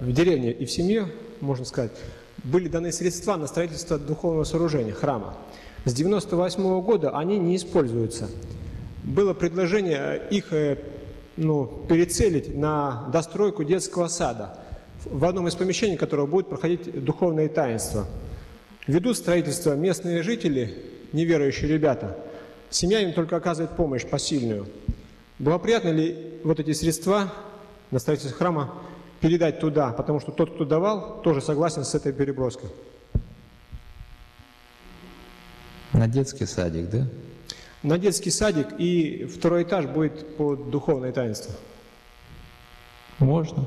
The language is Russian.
в деревне и в семье, можно сказать, были даны средства на строительство духовного сооружения, храма. С 98 года они не используются. Было предложение их э, ну, перецелить на достройку детского сада, в одном из помещений которого будет проходить духовное таинство. Ведут строительство местные жители, неверующие ребята. Семья им только оказывает помощь посильную. Благоприятно ли вот эти средства на строительство храма передать туда, потому что тот, кто давал, тоже согласен с этой переброской. На детский садик, да? На детский садик и второй этаж будет под духовное таинство. Можно.